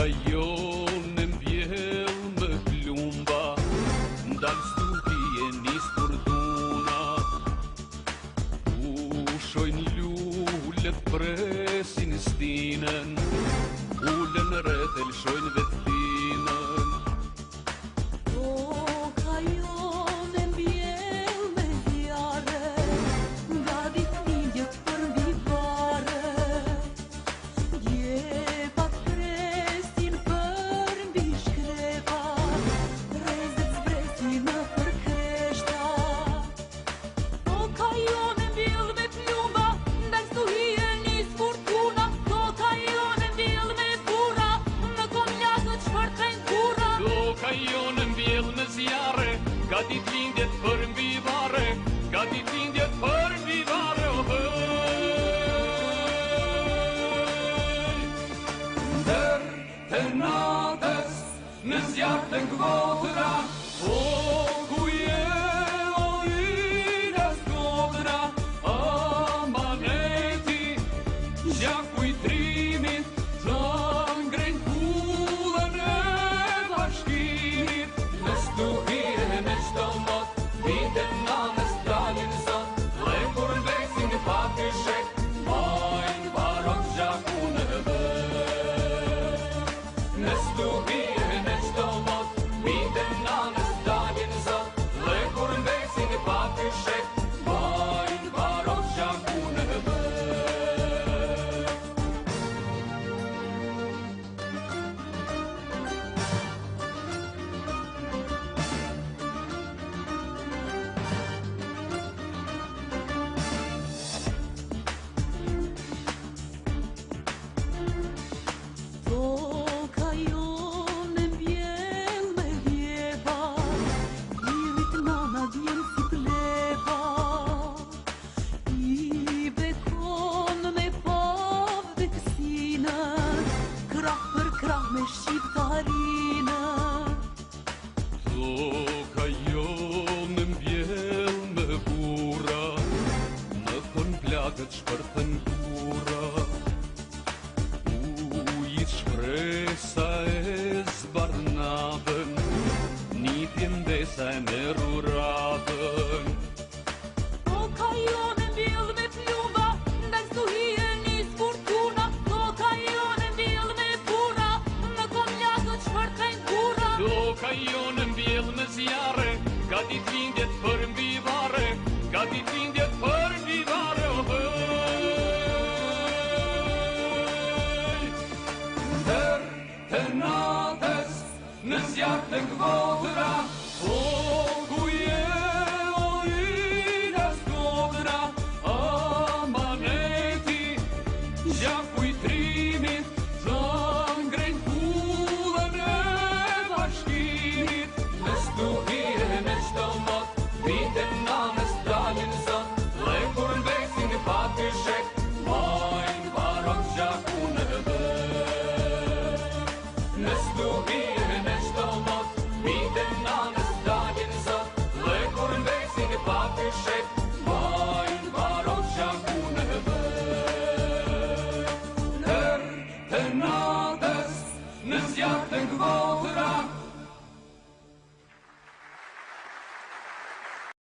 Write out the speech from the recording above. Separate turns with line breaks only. kajon në mbjell më klumba Ndal stupi e një spurduna U shojnë lullet presin stinen Ullën rëtel shojnë vetë zjarë Ka dit lindjet për mbi vare Ka dit lindjet për mbi vare oh, oh. Dër të natës Në zjarë të Karina Të ka jo Në mbjel Në gura Në konë plakët Shpërtën gura Ujit shpresë A e zbarnave Jo në mbjellë në zjare Ka ditindjet për mbivare Ka ditindjet për mbivare Ohej të natës Në zjartë të kvotëra Oguje O një Nens the en gewoon